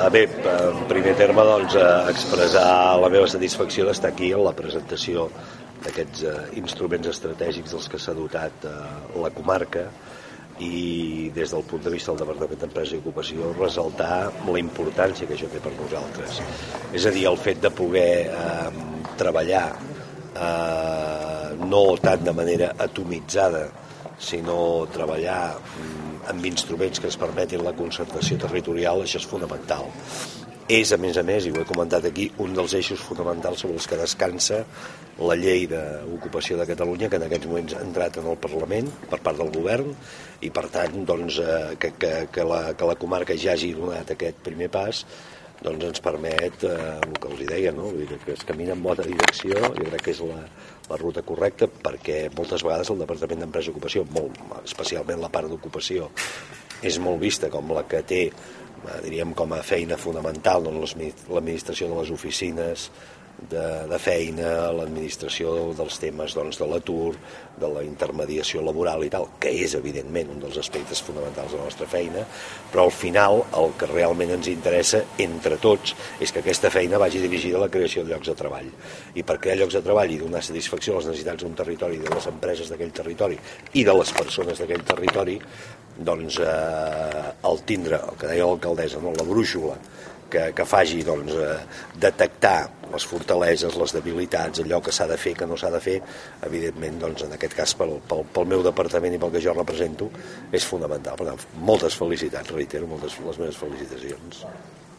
Uh, bé, en primer terme, doncs, uh, expressar la meva satisfacció d'estar aquí en la presentació d'aquests instruments estratègics dels que s'ha dotat la comarca i des del punt de vista del Departament d'Empresa i Ocupació ressaltar la importància que això té per nosaltres. És a dir, el fet de poder eh, treballar eh, no tant de manera atomitzada sinó treballar mm, amb instruments que ens permetin la concertació territorial, això és fonamental. És, a més a més, i ho he comentat aquí, un dels eixos fonamentals sobre els que descansa la llei d'ocupació de Catalunya, que en aquests moments ha entrat en el Parlament per part del govern, i per tant doncs, eh, que, que, que, la, que la comarca ja hagi donat aquest primer pas, doncs ens permet eh, el que els deia, no? Vull dir que es camina en bona direcció, jo crec que és la, la ruta correcta perquè moltes vegades el Departament d'Empresa i Ocupació, molt, especialment la part d'ocupació, és molt vista com la que té eh, diríem com a feina fonamental doncs, l'administració de les oficines de, de feina, l'administració dels temes doncs, de l'atur, de la intermediació laboral i tal, que és evidentment un dels aspectes fonamentals de la nostra feina, però al final el que realment ens interessa entre tots és que aquesta feina vagi dirigida a la creació de llocs de treball. I per crear llocs de treball i donar satisfacció a les necessitats d'un territori, de les empreses d'aquell territori i de les persones d'aquell territori, doncs eh, el tindre, el que deia l'alcaldessa, no? la brúixola, que, que faci doncs, eh, detectar les fortaleses, les debilitats, allò que s'ha de fer, que no s'ha de fer, evidentment, doncs, en aquest cas, pel, pel, pel meu departament i pel que jo represento, és fonamental. Per tant, moltes felicitats, reitero, moltes les meves felicitacions.